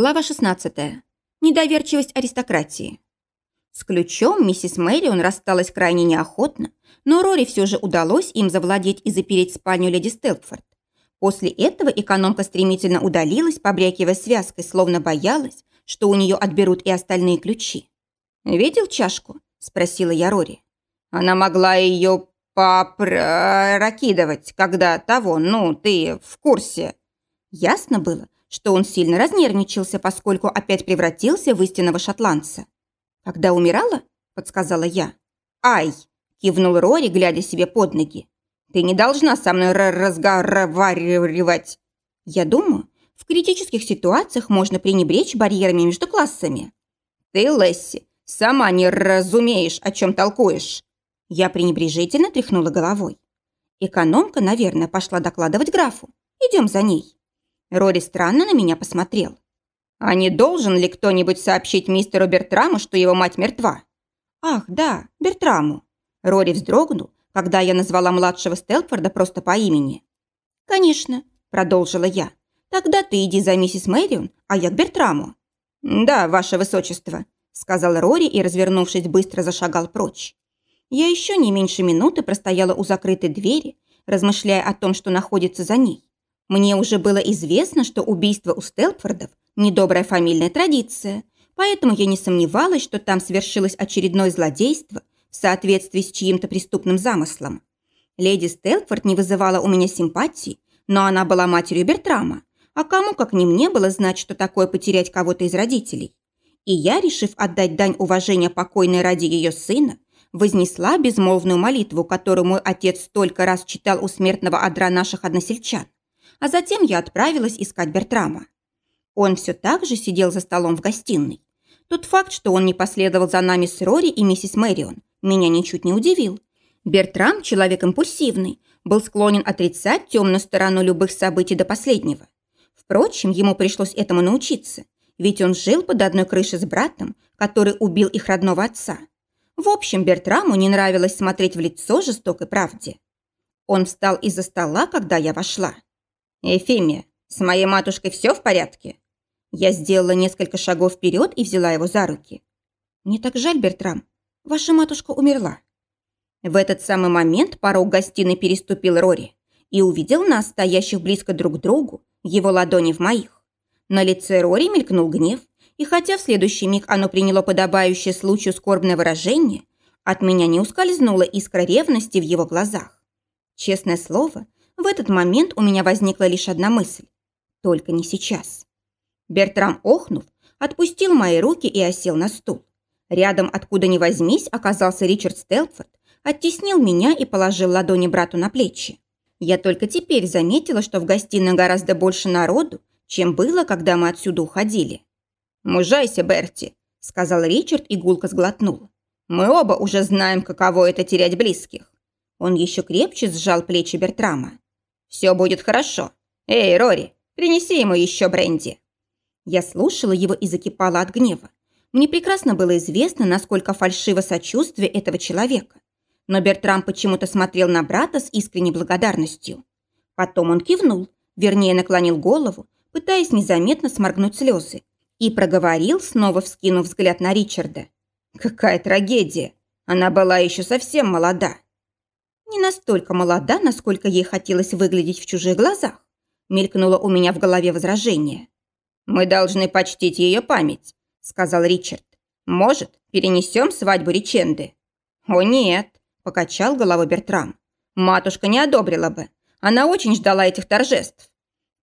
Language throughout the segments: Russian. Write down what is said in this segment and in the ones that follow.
Глава 16. Недоверчивость аристократии. С ключом миссис Мэрион рассталась крайне неохотно, но Рори все же удалось им завладеть и запереть спальню леди Стелкфорд. После этого экономка стремительно удалилась, побрякивая связкой, словно боялась, что у нее отберут и остальные ключи. «Видел чашку?» – спросила я Рори. «Она могла ее попрокидывать, когда того, ну, ты в курсе». Ясно было, что он сильно разнервничался, поскольку опять превратился в истинного шотландца. «Когда умирала?» – подсказала я. «Ай!» – кивнул Рори, глядя себе под ноги. «Ты не должна со мной разговаривать!» «Я думаю, в критических ситуациях можно пренебречь барьерами между классами». «Ты, Лесси, сама не разумеешь, о чем толкуешь!» Я пренебрежительно тряхнула головой. Экономка, наверное, пошла докладывать графу. Идем за ней. Рори странно на меня посмотрел. «А не должен ли кто-нибудь сообщить мистеру Бертраму, что его мать мертва?» «Ах, да, Бертраму». Рори вздрогнул, когда я назвала младшего Стелфорда просто по имени. «Конечно», – продолжила я. «Тогда ты иди за миссис Мэрион, а я к Бертраму». «Да, ваше высочество», – сказал Рори и, развернувшись, быстро зашагал прочь. Я еще не меньше минуты простояла у закрытой двери, размышляя о том, что находится за ней. Мне уже было известно, что убийство у Стелпфордов – недобрая фамильная традиция, поэтому я не сомневалась, что там свершилось очередное злодейство в соответствии с чьим-то преступным замыслом. Леди Стелфорд не вызывала у меня симпатии, но она была матерью Бертрама, а кому, как не мне, было знать, что такое потерять кого-то из родителей. И я, решив отдать дань уважения покойной ради ее сына, вознесла безмолвную молитву, которую мой отец столько раз читал у смертного одра наших односельчан а затем я отправилась искать Бертрама. Он все так же сидел за столом в гостиной. Тот факт, что он не последовал за нами с Рори и миссис Мэрион, меня ничуть не удивил. Бертрам, человек импульсивный, был склонен отрицать темную сторону любых событий до последнего. Впрочем, ему пришлось этому научиться, ведь он жил под одной крышей с братом, который убил их родного отца. В общем, Бертраму не нравилось смотреть в лицо жестокой правде. Он встал из-за стола, когда я вошла. «Эфимия, с моей матушкой все в порядке?» Я сделала несколько шагов вперед и взяла его за руки. «Мне так жаль, Бертрам. Ваша матушка умерла». В этот самый момент порог гостиной переступил Рори и увидел нас, стоящих близко друг к другу, его ладони в моих. На лице Рори мелькнул гнев, и хотя в следующий миг оно приняло подобающее случаю скорбное выражение, от меня не ускользнула искра ревности в его глазах. Честное слово, в этот момент у меня возникла лишь одна мысль. Только не сейчас. Бертрам, охнув, отпустил мои руки и осел на стул. Рядом, откуда ни возьмись, оказался Ричард Стелфорд, оттеснил меня и положил ладони брату на плечи. Я только теперь заметила, что в гостиной гораздо больше народу, чем было, когда мы отсюда уходили. «Мужайся, Берти», — сказал Ричард и гулко сглотнул. «Мы оба уже знаем, каково это терять близких». Он еще крепче сжал плечи Бертрама. Все будет хорошо. Эй, Рори, принеси ему еще бренди. Я слушала его и закипала от гнева. Мне прекрасно было известно, насколько фальшиво сочувствие этого человека. Но Бертрам почему-то смотрел на брата с искренней благодарностью. Потом он кивнул, вернее наклонил голову, пытаясь незаметно сморгнуть слезы, и проговорил, снова вскинув взгляд на Ричарда. «Какая трагедия! Она была еще совсем молода!» Не настолько молода, насколько ей хотелось выглядеть в чужих глазах. Мелькнуло у меня в голове возражение. «Мы должны почтить ее память», — сказал Ричард. «Может, перенесем свадьбу Риченды?» «О, нет», — покачал головой Бертрам. «Матушка не одобрила бы. Она очень ждала этих торжеств».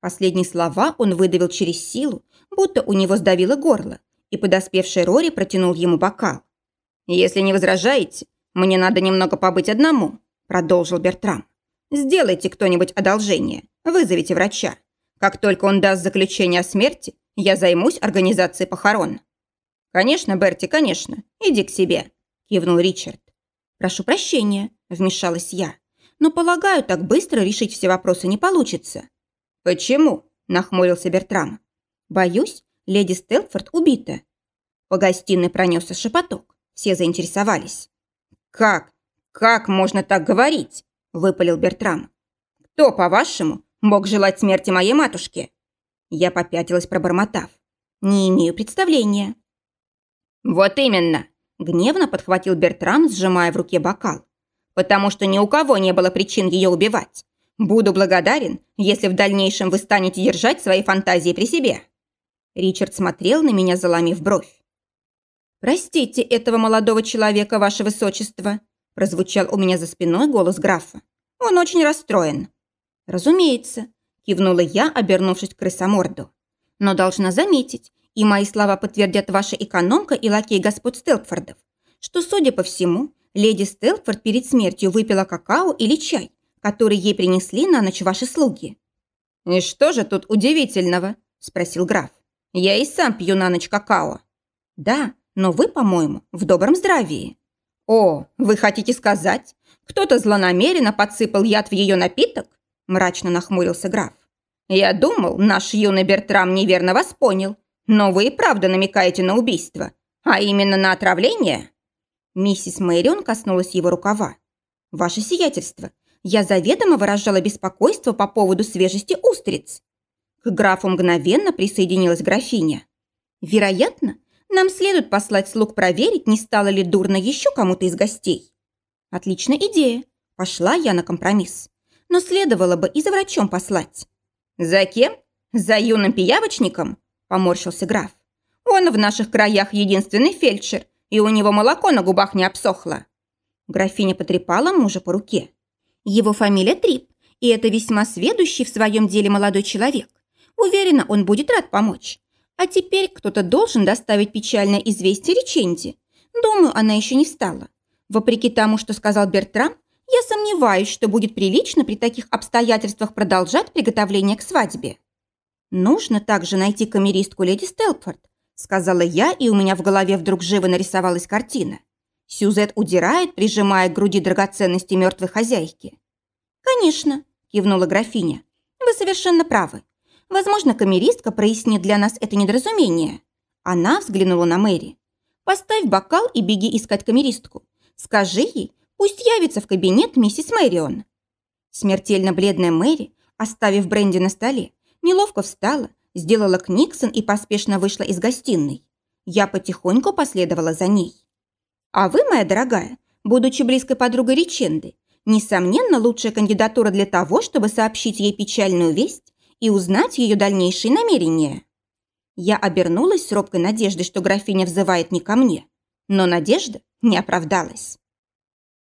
Последние слова он выдавил через силу, будто у него сдавило горло, и подоспевший Рори протянул ему бокал. «Если не возражаете, мне надо немного побыть одному», продолжил Бертрам. «Сделайте кто-нибудь одолжение, вызовите врача. Как только он даст заключение о смерти, я займусь организацией похорон». «Конечно, Берти, конечно. Иди к себе», – кивнул Ричард. «Прошу прощения», – вмешалась я. «Но, полагаю, так быстро решить все вопросы не получится». «Почему?» – нахмурился Бертрам. «Боюсь, леди Стелфорд убита». По гостиной пронесся шепоток. Все заинтересовались. «Как? «Как можно так говорить?» – выпалил Бертрам. «Кто, по-вашему, мог желать смерти моей матушке?» Я попятилась, пробормотав. Не имею представления. Вот именно, гневно подхватил Бертрам, сжимая в руке бокал. Потому что ни у кого не было причин ее убивать. Буду благодарен, если в дальнейшем вы станете держать свои фантазии при себе. Ричард смотрел на меня, заломив бровь. «Простите этого молодого человека, ваше высочество», прозвучал у меня за спиной голос графа. «Он очень расстроен». «Разумеется», кивнула я, обернувшись к крысоморду. «Но должна заметить, и мои слова подтвердят ваша экономка и лакей господ Стелпфордов, что, судя по всему, леди Стелпфорд перед смертью выпила какао или чай, который ей принесли на ночь ваши слуги». «И что же тут удивительного?» – спросил граф. «Я и сам пью на ночь какао». «Да, но вы, по-моему, в добром здравии». «О, вы хотите сказать, кто-то злонамеренно подсыпал яд в ее напиток?» мрачно нахмурился граф. «Я думал, наш юный Бертрам неверно вас понял, но вы и правда намекаете на убийство, а именно на отравление?» Миссис Мэрион коснулась его рукава. «Ваше сиятельство, я заведомо выражала беспокойство по поводу свежести устриц». К графу мгновенно присоединилась графиня. «Вероятно, нам следует послать слуг проверить, не стало ли дурно еще кому-то из гостей». «Отличная идея. Пошла я на компромисс. Но следовало бы и за врачом послать». «За кем? За юным пиявочником?» – поморщился граф. «Он в наших краях единственный фельдшер, и у него молоко на губах не обсохло». Графиня потрепала мужа по руке. «Его фамилия Трип, и это весьма сведущий в своем деле молодой человек. Уверена, он будет рад помочь. А теперь кто-то должен доставить печальное известие Реченде. Думаю, она еще не встала. Вопреки тому, что сказал Бертрам, я сомневаюсь, что будет прилично при таких обстоятельствах продолжать приготовление к свадьбе. Нужно также найти камеристку леди Стелпфорд, сказала я, и у меня в голове вдруг живо нарисовалась картина. Сюзет удирает, прижимая к груди драгоценности мертвой хозяйки. «Конечно», – кивнула графиня. «Вы совершенно правы. Возможно, камеристка прояснит для нас это недоразумение». Она взглянула на Мэри. «Поставь бокал и беги искать камеристку. Скажи ей, пусть явится в кабинет миссис Мэрион». Смертельно бледная Мэри, оставив бренди на столе, неловко встала, сделала книксон и поспешно вышла из гостиной. Я потихоньку последовала за ней. А вы, моя дорогая, будучи близкой подругой Риченды, несомненно, лучшая кандидатура для того, чтобы сообщить ей печальную весть и узнать ее дальнейшие намерения. Я обернулась с робкой надеждой, что графиня взывает не ко мне. Но надежда не оправдалась.